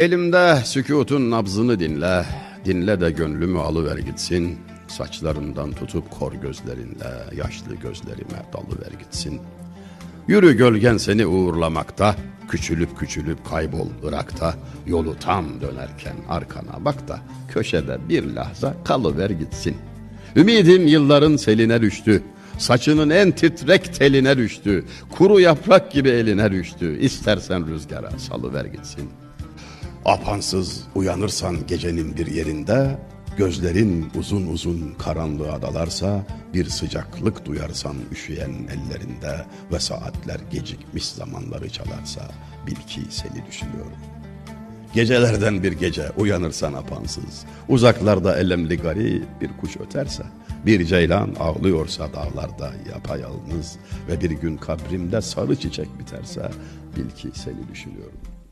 Elimde sükutun nabzını dinle, dinle de gönlümü alıver gitsin. Saçlarından tutup kor gözlerinle, yaşlı gözlerime dalıver gitsin. Yürü gölgen seni uğurlamakta, küçülüp küçülüp kaybol Irak'ta. Yolu tam dönerken arkana bak da, köşede bir lahza kalıver gitsin. Ümidim yılların seline düştü, saçının en titrek teline düştü. Kuru yaprak gibi eline düştü, istersen rüzgara salıver gitsin.'' Apansız uyanırsan gecenin bir yerinde, gözlerin uzun uzun karanlığa dalarsa, bir sıcaklık duyarsan üşüyen ellerinde ve saatler gecikmiş zamanları çalarsa, bil ki seni düşünüyorum. Gecelerden bir gece uyanırsan apansız, uzaklarda elemli garip bir kuş öterse, bir ceylan ağlıyorsa dağlarda yapayalnız ve bir gün kabrimde sarı çiçek biterse, bil ki seni düşünüyorum.''